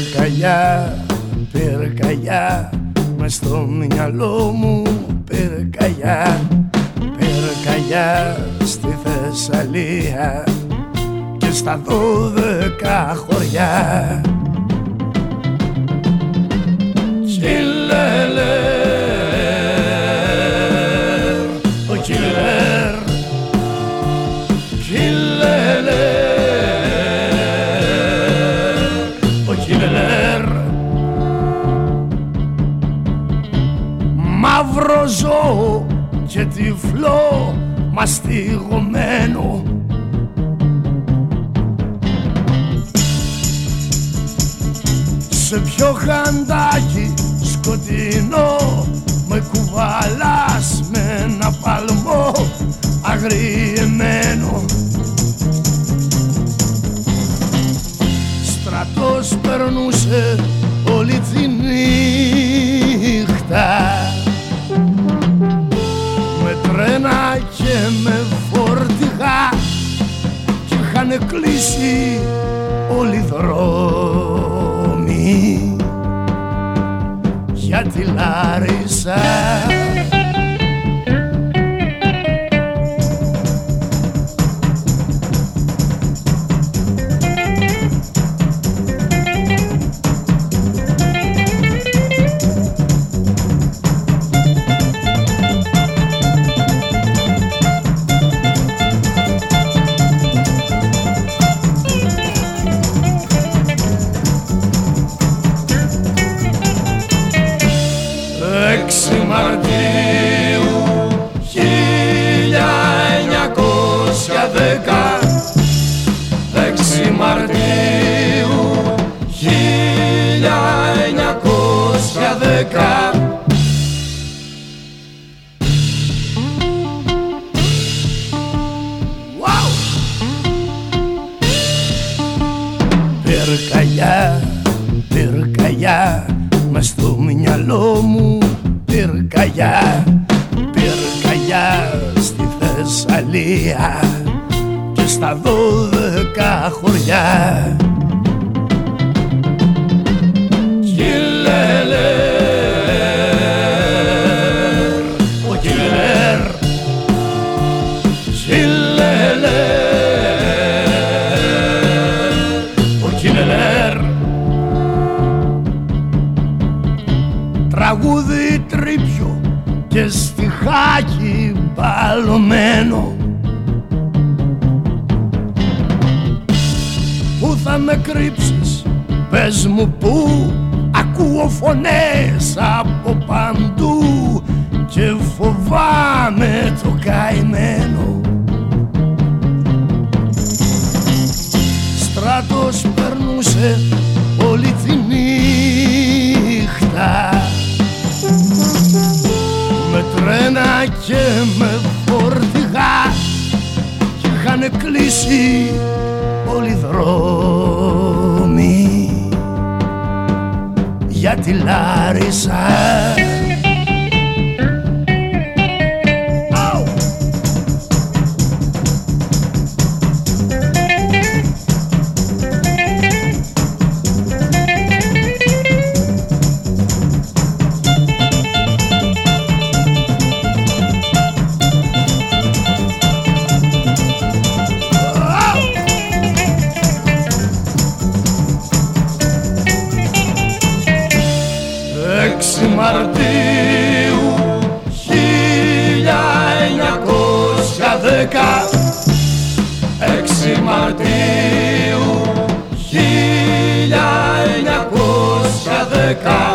Πυρκαγιά, πυρκαγιά Μες στο μυαλό μου πυρκαγιά Πυρκαγιά στη Θεσσαλία Και στα δώδεκα χωριά Μαύρο ζώο και τυφλό μαστιγωμένο. Σε πιο χαντάκι σκοτεινό με κουβαλάς με ένα παλμό αγριεμένο. Στρατός περνούσε όλη τη νύχτα με φορτηγά και είχαν κλείσει όλοι οι δρόμοι. Για τη Λάρισα δέκα Έξι Μαρτίου χίλια εννιακόσια δέκα Wow! Πυρκαγιά, πυρκαγιά Μες στο μυαλό μου πυρκαγιά Πυρκαγιά στη Θεσσαλία Και στα δώδεκα χωριά. Κιλελέρ, ο κιλελέρ Κιλελέρ, ο κιλελέρ Τραγούδι τρίπιο και στιχάκι μπαλωμένο θα με κρύψεις, πες μου πού Ακούω φωνές από παντού και φοβάμαι το καημένο. Στράτος περνούσε όλη τη νύχτα. Με τρένα και με φορτηγά. Και είχαν κλείσει όλοι οι δρόμοι για τη Λάρισα Μαρτίου 1910